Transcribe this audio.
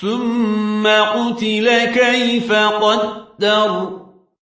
ثم قتل كيف قدر.